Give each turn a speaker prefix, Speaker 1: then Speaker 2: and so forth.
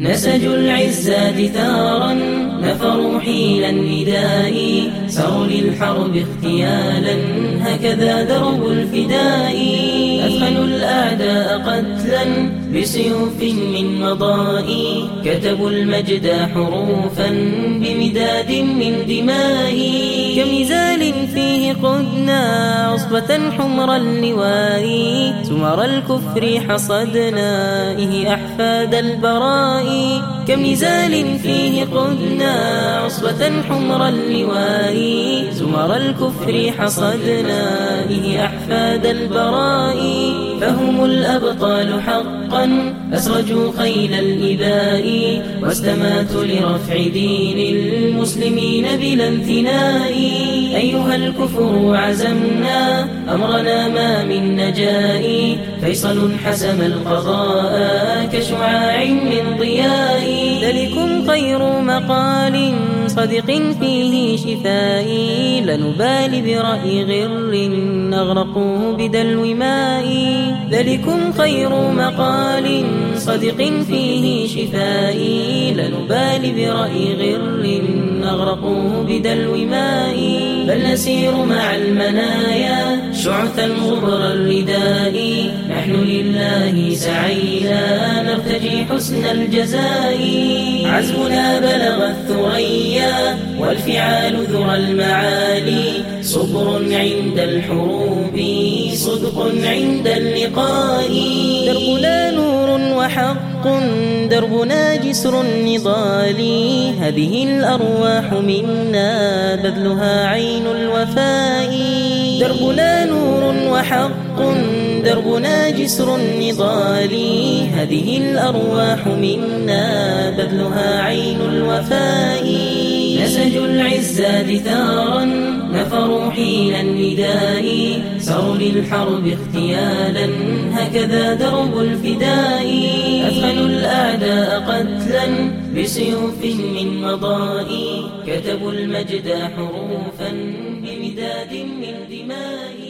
Speaker 1: نسجوا العزات ثارا نفروا حين النداء سروا للحرب اغتيالا هكذا درب الفداء. أثخنوا الأعداء قتلا بسيوف من مضاء كتبوا المجد حروفا بمداد من دماء. كمزال فيه قدنا عصبة حمر اللواء سمر الكفر حصدنا إه أحفاد البراء. كمزال فيه قدنا عصبة حمر اللواء زمر الكفر حصدنا إه أحفاد البراء. فهم الأبطال حقا أسرجوا خيل الإباء واستماتوا لرفع دين المسلمين بلا انثناء أيها الكفر عزمنا أمرنا ما من نجاء فيصل حسم القضاء كشعاع من ضياء. ذلكم خير مقال صدق فيه شفائي لنبال برأي غر نغرقوه بدلو ماء. ذلكم خير مقال صدق فيه شفائي لنبال برأي غر نغرقوه بدلو ماء بل نسير مع المنايا. شعثا غبر الرداء نحن لله سعينا. نرتجي حسن الجزاء. عزمنا بلغ الثريا والفعال ذرى المعالي. صبر عند الحروب. صدق عند اللقاء. دربنا نور وحق دربنا جسر النضال هذه الأرواح منا بذلها عين الوفاء. دربنا نور وحق دربنا جسر النضال هذه الأرواح منا بذلها عين الوفاء. نسجوا العزات ثارا نفروا حين النداء. سروا للحرب اغتيالا هكذا درب الفداء. أثخنوا الأعداء قتلا بسيوف من مضاء. كتبوا المجد حروفا بمداد من دماء.